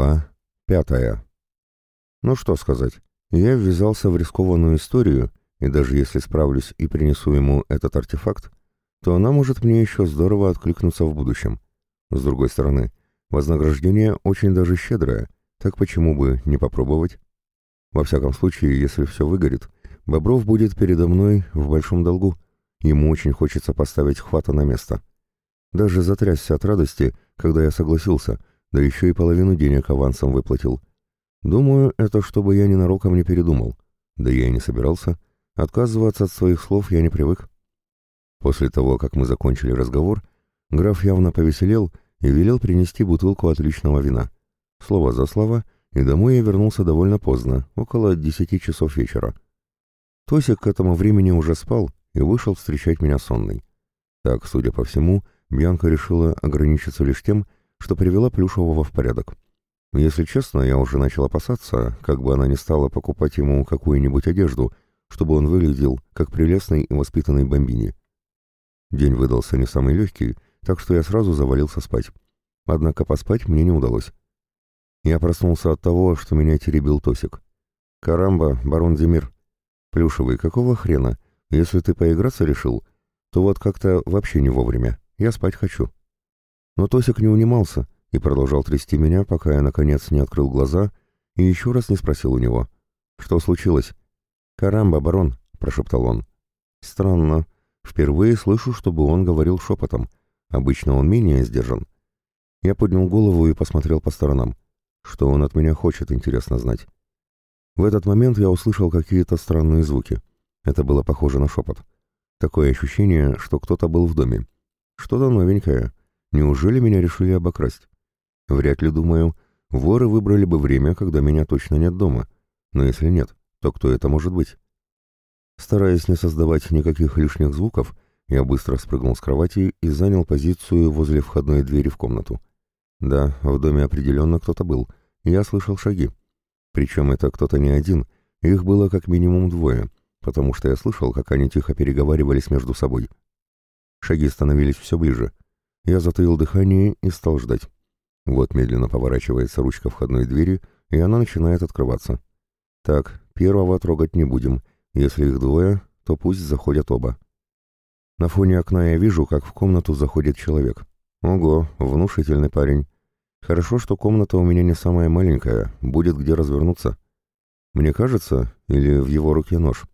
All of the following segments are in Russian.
Глава пятая. Ну что сказать, я ввязался в рискованную историю, и даже если справлюсь и принесу ему этот артефакт, то она может мне еще здорово откликнуться в будущем. С другой стороны, вознаграждение очень даже щедрое, так почему бы не попробовать? Во всяком случае, если все выгорит, Бобров будет передо мной в большом долгу, ему очень хочется поставить хвата на место. Даже затрясся от радости, когда я согласился — да еще и половину денег авансом выплатил. Думаю, это чтобы я ненароком не передумал. Да я и не собирался. Отказываться от своих слов я не привык. После того, как мы закончили разговор, граф явно повеселел и велел принести бутылку отличного вина. Слово за слово, и домой я вернулся довольно поздно, около десяти часов вечера. Тосик к этому времени уже спал и вышел встречать меня сонный. Так, судя по всему, Бьянка решила ограничиться лишь тем, что привела Плюшевого в порядок. Если честно, я уже начал опасаться, как бы она не стала покупать ему какую-нибудь одежду, чтобы он выглядел как прелестный и воспитанный бомбини. День выдался не самый легкий, так что я сразу завалился спать. Однако поспать мне не удалось. Я проснулся от того, что меня теребил Тосик. «Карамба, барон Демир. Плюшевый, какого хрена? Если ты поиграться решил, то вот как-то вообще не вовремя. Я спать хочу». Но Тосик не унимался и продолжал трясти меня, пока я, наконец, не открыл глаза и еще раз не спросил у него. «Что случилось?» «Карамба, барон», — прошептал он. «Странно. Впервые слышу, чтобы он говорил шепотом. Обычно он менее сдержан». Я поднял голову и посмотрел по сторонам. Что он от меня хочет, интересно знать. В этот момент я услышал какие-то странные звуки. Это было похоже на шепот. Такое ощущение, что кто-то был в доме. Что-то новенькое. Неужели меня решили обокрасть? Вряд ли, думаю, воры выбрали бы время, когда меня точно нет дома. Но если нет, то кто это может быть? Стараясь не создавать никаких лишних звуков, я быстро спрыгнул с кровати и занял позицию возле входной двери в комнату. Да, в доме определенно кто-то был. Я слышал шаги. Причем это кто-то не один, их было как минимум двое, потому что я слышал, как они тихо переговаривались между собой. Шаги становились все ближе. Я затаил дыхание и стал ждать. Вот медленно поворачивается ручка входной двери, и она начинает открываться. Так, первого трогать не будем. Если их двое, то пусть заходят оба. На фоне окна я вижу, как в комнату заходит человек. Ого, внушительный парень. Хорошо, что комната у меня не самая маленькая, будет где развернуться. Мне кажется, или в его руке нож.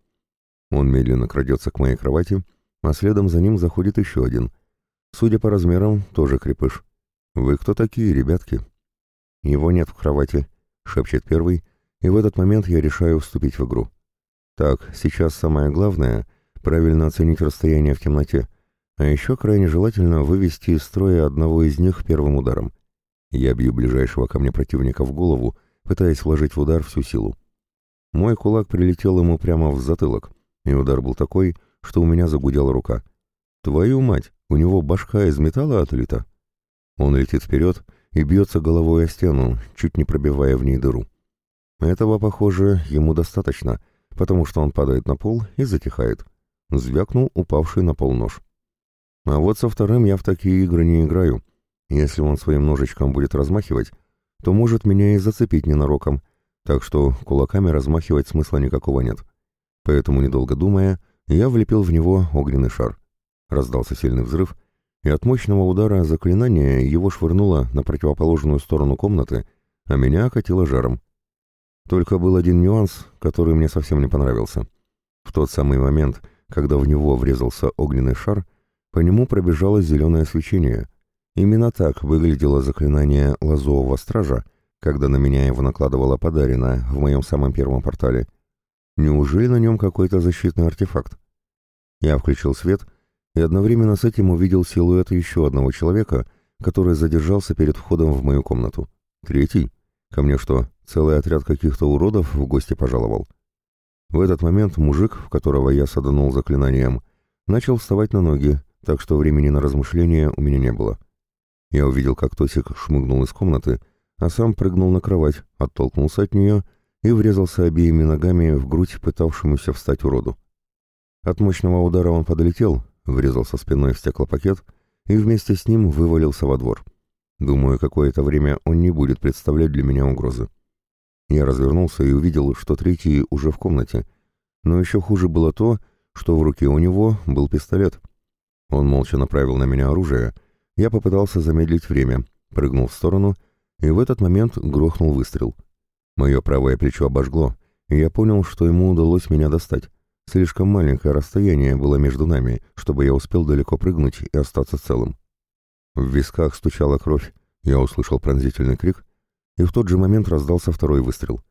Он медленно крадется к моей кровати, а следом за ним заходит еще один — Судя по размерам, тоже крепыш. «Вы кто такие, ребятки?» «Его нет в кровати», — шепчет первый, и в этот момент я решаю вступить в игру. Так, сейчас самое главное — правильно оценить расстояние в темноте, а еще крайне желательно вывести из строя одного из них первым ударом. Я бью ближайшего ко мне противника в голову, пытаясь вложить в удар всю силу. Мой кулак прилетел ему прямо в затылок, и удар был такой, что у меня загудела рука. «Твою мать! У него башка из металла отлита. Он летит вперед и бьется головой о стену, чуть не пробивая в ней дыру. Этого, похоже, ему достаточно, потому что он падает на пол и затихает. Звякнул упавший на пол нож. А вот со вторым я в такие игры не играю. Если он своим ножичком будет размахивать, то может меня и зацепить ненароком, так что кулаками размахивать смысла никакого нет. Поэтому, недолго думая, я влепил в него огненный шар. Раздался сильный взрыв, и от мощного удара заклинания его швырнуло на противоположную сторону комнаты, а меня окатило жаром. Только был один нюанс, который мне совсем не понравился. В тот самый момент, когда в него врезался огненный шар, по нему пробежало зеленое свечение. Именно так выглядело заклинание лазового стража, когда на меня его накладывало подарено в моем самом первом портале. Неужели на нем какой-то защитный артефакт? Я включил свет — и одновременно с этим увидел силуэт еще одного человека, который задержался перед входом в мою комнату. Третий? Ко мне что, целый отряд каких-то уродов в гости пожаловал? В этот момент мужик, в которого я саданул заклинанием, начал вставать на ноги, так что времени на размышления у меня не было. Я увидел, как Тосик шмыгнул из комнаты, а сам прыгнул на кровать, оттолкнулся от нее и врезался обеими ногами в грудь пытавшемуся встать уроду. От мощного удара он подлетел, врезался спиной в стеклопакет и вместе с ним вывалился во двор. Думаю, какое-то время он не будет представлять для меня угрозы. Я развернулся и увидел, что третий уже в комнате. Но еще хуже было то, что в руке у него был пистолет. Он молча направил на меня оружие. Я попытался замедлить время, прыгнул в сторону, и в этот момент грохнул выстрел. Мое правое плечо обожгло, и я понял, что ему удалось меня достать. Слишком маленькое расстояние было между нами, чтобы я успел далеко прыгнуть и остаться целым. В висках стучала кровь, я услышал пронзительный крик, и в тот же момент раздался второй выстрел.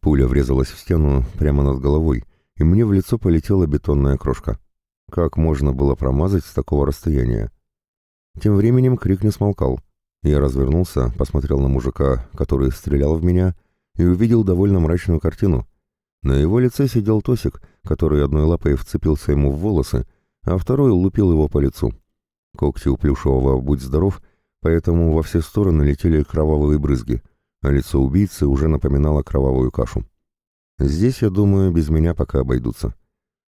Пуля врезалась в стену прямо над головой, и мне в лицо полетела бетонная крошка. Как можно было промазать с такого расстояния? Тем временем крик не смолкал. Я развернулся, посмотрел на мужика, который стрелял в меня, и увидел довольно мрачную картину. На его лице сидел Тосик, который одной лапой вцепился ему в волосы, а второй лупил его по лицу. Когти у плюшевого «Будь здоров», поэтому во все стороны летели кровавые брызги, а лицо убийцы уже напоминало кровавую кашу. Здесь, я думаю, без меня пока обойдутся.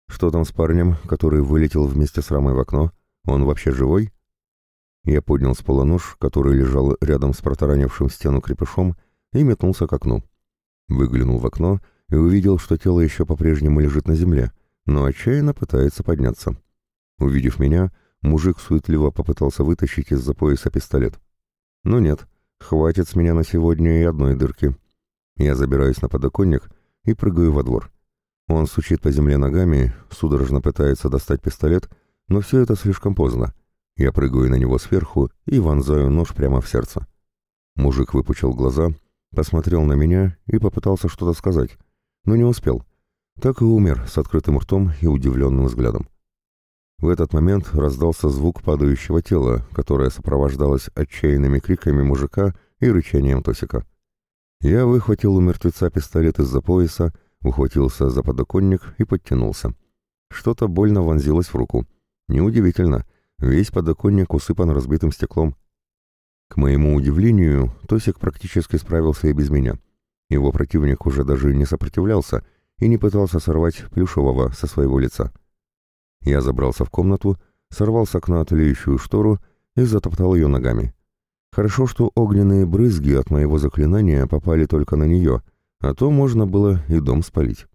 Что там с парнем, который вылетел вместе с рамой в окно? Он вообще живой? Я поднял с пола нож, который лежал рядом с протаранившим стену крепышом, и метнулся к окну. Выглянул в окно и увидел, что тело еще по-прежнему лежит на земле, но отчаянно пытается подняться. Увидев меня, мужик суетливо попытался вытащить из-за пояса пистолет. Но «Ну нет, хватит с меня на сегодня и одной дырки. Я забираюсь на подоконник и прыгаю во двор. Он сучит по земле ногами, судорожно пытается достать пистолет, но все это слишком поздно. Я прыгаю на него сверху и вонзаю нож прямо в сердце. Мужик выпучил глаза, посмотрел на меня и попытался что-то сказать, но не успел. Так и умер с открытым ртом и удивленным взглядом. В этот момент раздался звук падающего тела, которое сопровождалось отчаянными криками мужика и рычанием Тосика. Я выхватил у мертвеца пистолет из-за пояса, ухватился за подоконник и подтянулся. Что-то больно вонзилось в руку. Неудивительно, весь подоконник усыпан разбитым стеклом. К моему удивлению, Тосик практически справился и без меня. Его противник уже даже не сопротивлялся и не пытался сорвать плюшевого со своего лица. Я забрался в комнату, сорвал с окна тлеющую штору и затоптал ее ногами. Хорошо, что огненные брызги от моего заклинания попали только на нее, а то можно было и дом спалить.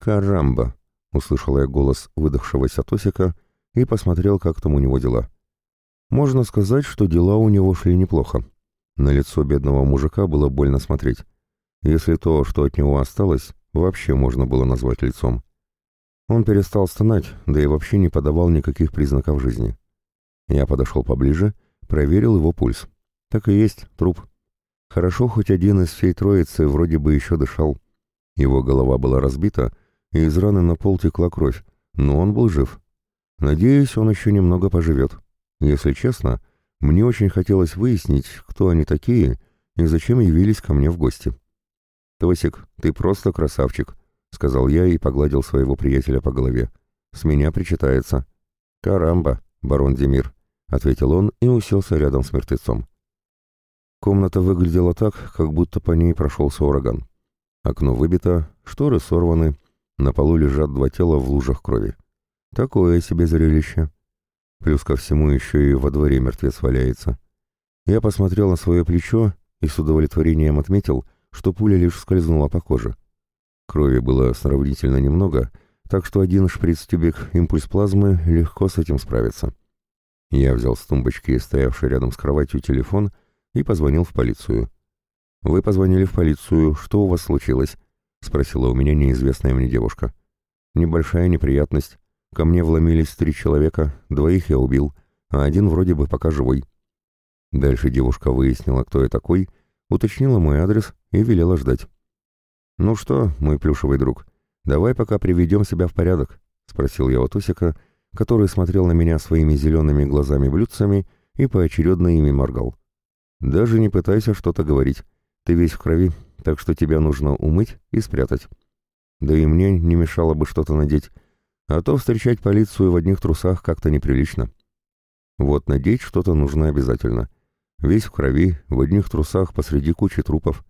«Карамба!» — услышал я голос выдохшегося Тосика и посмотрел, как там у него дела. Можно сказать, что дела у него шли неплохо. На лицо бедного мужика было больно смотреть. Если то, что от него осталось, вообще можно было назвать лицом. Он перестал стонать, да и вообще не подавал никаких признаков жизни. Я подошел поближе, проверил его пульс. Так и есть, труп. Хорошо, хоть один из всей троицы вроде бы еще дышал. Его голова была разбита, и из раны на пол текла кровь, но он был жив. Надеюсь, он еще немного поживет. Если честно, мне очень хотелось выяснить, кто они такие и зачем явились ко мне в гости. «Тосик, ты просто красавчик», — сказал я и погладил своего приятеля по голове. «С меня причитается». «Карамба, барон Демир», — ответил он и уселся рядом с мертвецом. Комната выглядела так, как будто по ней прошелся ураган. Окно выбито, шторы сорваны, на полу лежат два тела в лужах крови. Такое себе зрелище. Плюс ко всему еще и во дворе мертвец валяется. Я посмотрел на свое плечо и с удовлетворением отметил, что пуля лишь скользнула по коже. Крови было сравнительно немного, так что один шприц-тюбик импульс плазмы легко с этим справится. Я взял с тумбочки, стоявший рядом с кроватью, телефон и позвонил в полицию. «Вы позвонили в полицию. Что у вас случилось?» — спросила у меня неизвестная мне девушка. «Небольшая неприятность. Ко мне вломились три человека, двоих я убил, а один вроде бы пока живой». Дальше девушка выяснила, кто я такой, уточнила мой адрес и велела ждать. «Ну что, мой плюшевый друг, давай пока приведем себя в порядок», — спросил я у Тусика, который смотрел на меня своими зелеными глазами-блюдцами и поочередно ими моргал. «Даже не пытайся что-то говорить. Ты весь в крови, так что тебя нужно умыть и спрятать. Да и мне не мешало бы что-то надеть, а то встречать полицию в одних трусах как-то неприлично. Вот надеть что-то нужно обязательно. Весь в крови, в одних трусах посреди кучи трупов.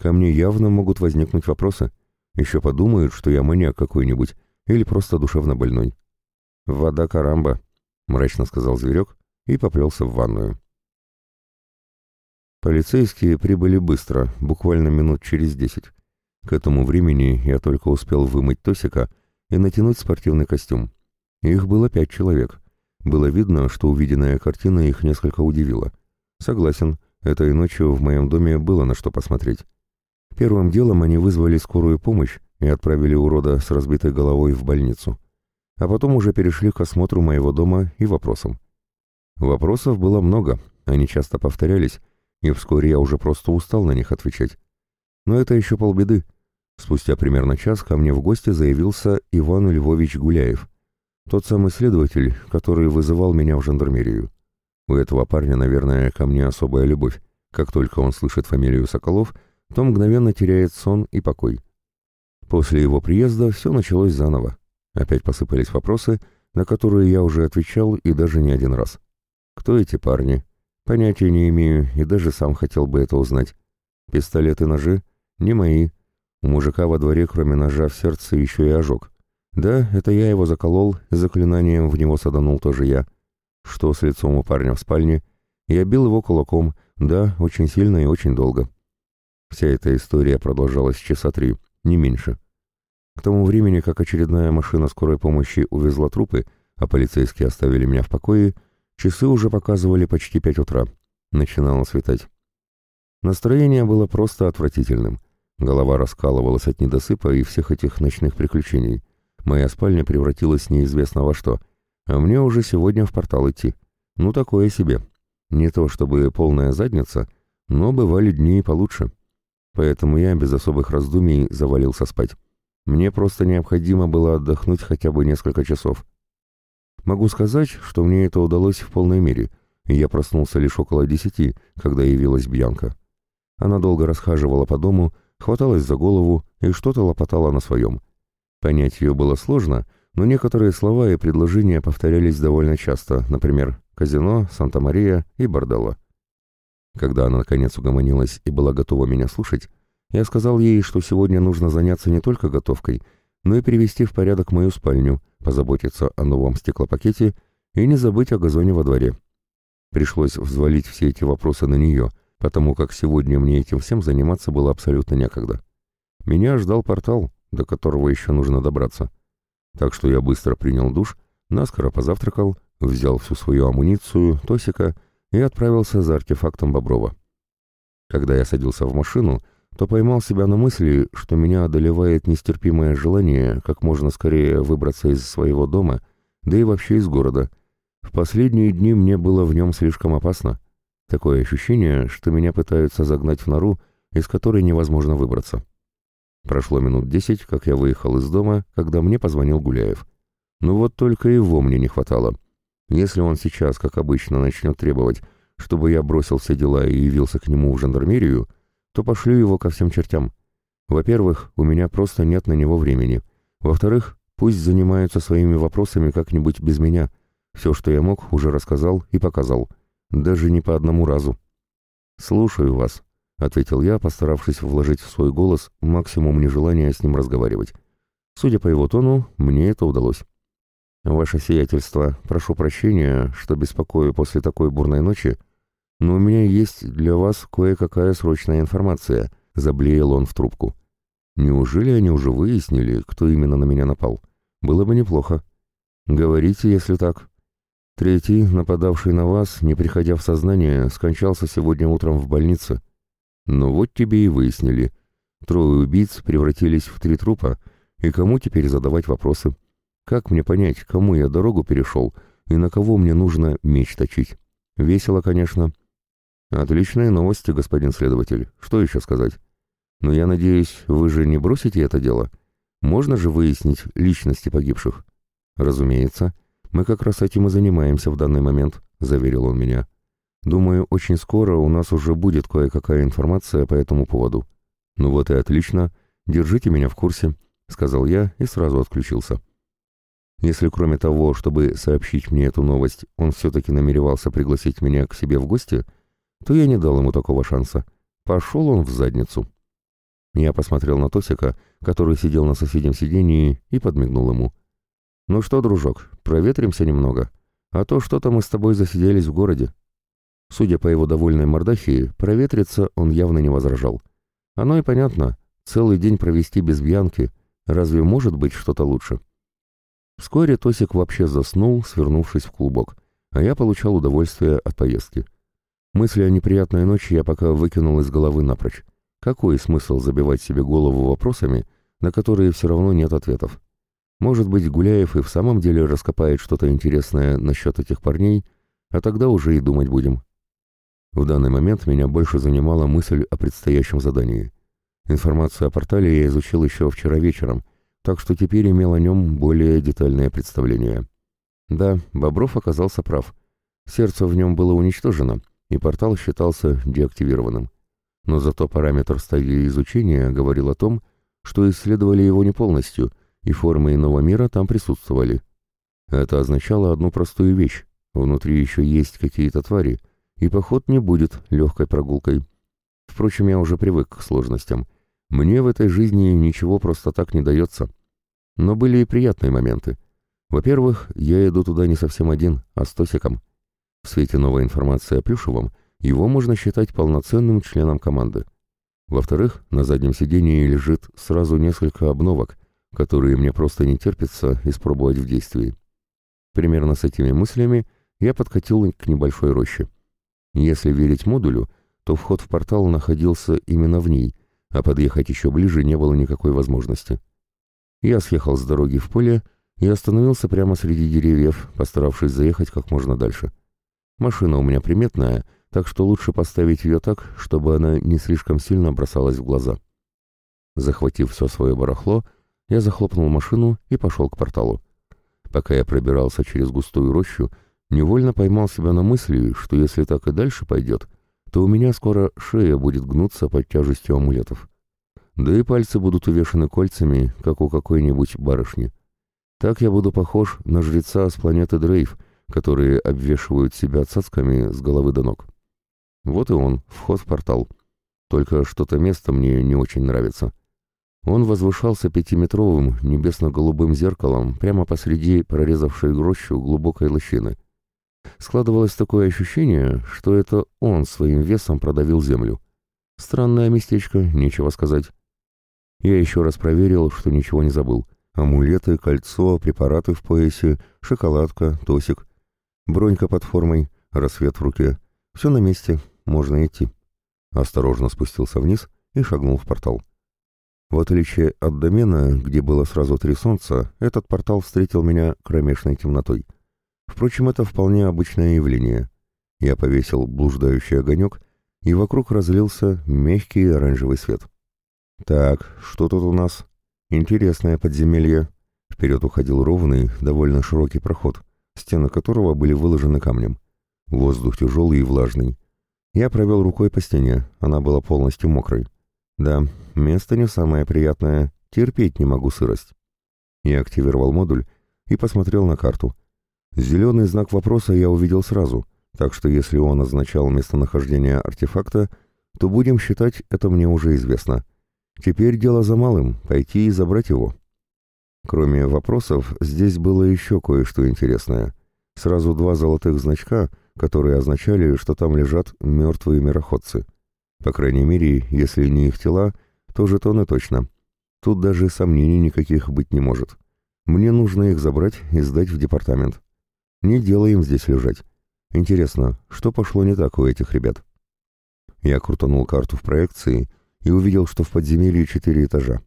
Ко мне явно могут возникнуть вопросы. Еще подумают, что я маньяк какой-нибудь или просто душевно больной. «Вода карамба», — мрачно сказал зверек и поплелся в ванную. Полицейские прибыли быстро, буквально минут через десять. К этому времени я только успел вымыть Тосика и натянуть спортивный костюм. Их было пять человек. Было видно, что увиденная картина их несколько удивила. Согласен, этой ночью в моем доме было на что посмотреть. Первым делом они вызвали скорую помощь и отправили урода с разбитой головой в больницу. А потом уже перешли к осмотру моего дома и вопросам. Вопросов было много, они часто повторялись, и вскоре я уже просто устал на них отвечать. Но это еще полбеды. Спустя примерно час ко мне в гости заявился Иван Львович Гуляев, тот самый следователь, который вызывал меня в жандармерию. У этого парня, наверное, ко мне особая любовь. Как только он слышит фамилию Соколов, то мгновенно теряет сон и покой. После его приезда все началось заново. Опять посыпались вопросы, на которые я уже отвечал и даже не один раз. Кто эти парни? Понятия не имею и даже сам хотел бы это узнать. Пистолеты, ножи? Не мои. У мужика во дворе, кроме ножа в сердце, еще и ожог. Да, это я его заколол, заклинанием в него саданул тоже я. Что с лицом у парня в спальне? Я бил его кулаком, да, очень сильно и очень долго. Вся эта история продолжалась часа три, не меньше. К тому времени, как очередная машина скорой помощи увезла трупы, а полицейские оставили меня в покое, часы уже показывали почти пять утра. Начинало светать. Настроение было просто отвратительным. Голова раскалывалась от недосыпа и всех этих ночных приключений. Моя спальня превратилась неизвестно во что. А мне уже сегодня в портал идти. Ну, такое себе. Не то чтобы полная задница, но бывали дни и получше. Поэтому я без особых раздумий завалился спать. Мне просто необходимо было отдохнуть хотя бы несколько часов. Могу сказать, что мне это удалось в полной мере, и я проснулся лишь около десяти, когда явилась Бьянка. Она долго расхаживала по дому, хваталась за голову и что-то лопотала на своем. Понять ее было сложно, но некоторые слова и предложения повторялись довольно часто, например, «казино», «Санта-Мария» и «Борделло». Когда она наконец угомонилась и была готова меня слушать, я сказал ей, что сегодня нужно заняться не только готовкой, но и привести в порядок мою спальню, позаботиться о новом стеклопакете и не забыть о газоне во дворе. Пришлось взвалить все эти вопросы на нее, потому как сегодня мне этим всем заниматься было абсолютно некогда. Меня ждал портал, до которого еще нужно добраться. Так что я быстро принял душ, наскоро позавтракал, взял всю свою амуницию, Тосика и отправился за артефактом Боброва. Когда я садился в машину, то поймал себя на мысли, что меня одолевает нестерпимое желание как можно скорее выбраться из своего дома, да и вообще из города. В последние дни мне было в нем слишком опасно. Такое ощущение, что меня пытаются загнать в нору, из которой невозможно выбраться. Прошло минут десять, как я выехал из дома, когда мне позвонил Гуляев. Ну вот только его мне не хватало. Если он сейчас, как обычно, начнет требовать, чтобы я бросил все дела и явился к нему в жандармерию, то пошлю его ко всем чертям. Во-первых, у меня просто нет на него времени. Во-вторых, пусть занимаются своими вопросами как-нибудь без меня. Все, что я мог, уже рассказал и показал. Даже не по одному разу. «Слушаю вас», — ответил я, постаравшись вложить в свой голос максимум нежелания с ним разговаривать. Судя по его тону, мне это удалось. «Ваше сиятельство, прошу прощения, что беспокою после такой бурной ночи, но у меня есть для вас кое-какая срочная информация», — заблеял он в трубку. «Неужели они уже выяснили, кто именно на меня напал? Было бы неплохо. Говорите, если так». Третий, нападавший на вас, не приходя в сознание, скончался сегодня утром в больнице. Ну вот тебе и выяснили. Трое убийц превратились в три трупа, и кому теперь задавать вопросы? Как мне понять, кому я дорогу перешел и на кого мне нужно меч точить? Весело, конечно. Отличные новости, господин следователь. Что еще сказать? Но я надеюсь, вы же не бросите это дело? Можно же выяснить личности погибших? Разумеется. Мы как раз этим и занимаемся в данный момент, заверил он меня. Думаю, очень скоро у нас уже будет кое-какая информация по этому поводу. Ну вот и отлично. Держите меня в курсе, сказал я и сразу отключился. Если кроме того, чтобы сообщить мне эту новость, он все-таки намеревался пригласить меня к себе в гости, то я не дал ему такого шанса. Пошел он в задницу. Я посмотрел на Тосика, который сидел на соседнем сидении, и подмигнул ему. «Ну что, дружок, проветримся немного, а то что-то мы с тобой засиделись в городе». Судя по его довольной мордахе, проветриться он явно не возражал. Оно и понятно, целый день провести без Бьянки, разве может быть что-то лучше? Вскоре Тосик вообще заснул, свернувшись в клубок, а я получал удовольствие от поездки. Мысли о неприятной ночи я пока выкинул из головы напрочь. Какой смысл забивать себе голову вопросами, на которые все равно нет ответов? Может быть, Гуляев и в самом деле раскопает что-то интересное насчет этих парней, а тогда уже и думать будем. В данный момент меня больше занимала мысль о предстоящем задании. Информацию о портале я изучил еще вчера вечером, так что теперь имел о нем более детальное представление. Да, Бобров оказался прав. Сердце в нем было уничтожено, и портал считался деактивированным. Но зато параметр стадии изучения говорил о том, что исследовали его не полностью, и формы иного мира там присутствовали. Это означало одну простую вещь. Внутри еще есть какие-то твари, и поход не будет легкой прогулкой. Впрочем, я уже привык к сложностям. Мне в этой жизни ничего просто так не дается. Но были и приятные моменты. Во-первых, я иду туда не совсем один, а с Тосиком. В свете новой информации о Плюшевом его можно считать полноценным членом команды. Во-вторых, на заднем сидении лежит сразу несколько обновок, которые мне просто не терпится испробовать в действии. Примерно с этими мыслями я подкатил к небольшой роще. Если верить модулю, то вход в портал находился именно в ней, а подъехать еще ближе не было никакой возможности. Я съехал с дороги в поле и остановился прямо среди деревьев, постаравшись заехать как можно дальше. Машина у меня приметная, так что лучше поставить ее так, чтобы она не слишком сильно бросалась в глаза. Захватив все свое барахло, я захлопнул машину и пошел к порталу. Пока я пробирался через густую рощу, невольно поймал себя на мысли, что если так и дальше пойдет, то у меня скоро шея будет гнуться под тяжестью амулетов. Да и пальцы будут увешаны кольцами, как у какой-нибудь барышни. Так я буду похож на жреца с планеты Дрейв, которые обвешивают себя цацками с головы до ног. Вот и он, вход в портал. Только что-то место мне не очень нравится. Он возвышался пятиметровым небесно-голубым зеркалом прямо посреди прорезавшей грощу глубокой лощины. Складывалось такое ощущение, что это он своим весом продавил землю. Странное местечко, нечего сказать. Я еще раз проверил, что ничего не забыл. Амулеты, кольцо, препараты в поясе, шоколадка, тосик, бронька под формой, рассвет в руке. Все на месте, можно идти. Осторожно спустился вниз и шагнул в портал. В отличие от домена, где было сразу три солнца, этот портал встретил меня кромешной темнотой. Впрочем, это вполне обычное явление. Я повесил блуждающий огонек, и вокруг разлился мягкий оранжевый свет. «Так, что тут у нас? Интересное подземелье». Вперед уходил ровный, довольно широкий проход, стены которого были выложены камнем. Воздух тяжелый и влажный. Я провел рукой по стене, она была полностью мокрой. Да, место не самое приятное, терпеть не могу сырость. Я активировал модуль и посмотрел на карту. Зеленый знак вопроса я увидел сразу, так что если он означал местонахождение артефакта, то будем считать, это мне уже известно. Теперь дело за малым — пойти и забрать его. Кроме вопросов, здесь было еще кое-что интересное. Сразу два золотых значка, которые означали, что там лежат мертвые мироходцы. По крайней мере, если не их тела, то жетоны точно. Тут даже сомнений никаких быть не может. Мне нужно их забрать и сдать в департамент. Не дело им здесь лежать. Интересно, что пошло не так у этих ребят? Я крутанул карту в проекции и увидел, что в подземелье четыре этажа.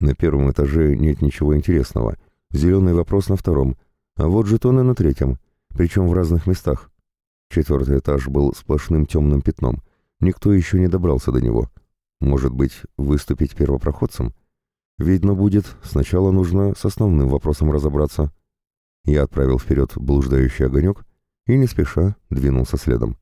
На первом этаже нет ничего интересного. Зеленый вопрос на втором, а вот жетоны на третьем, причем в разных местах. Четвертый этаж был сплошным темным пятном. Никто еще не добрался до него. Может быть, выступить первопроходцем? Видно будет, сначала нужно с основным вопросом разобраться. Я отправил вперед блуждающий огонек и не спеша двинулся следом.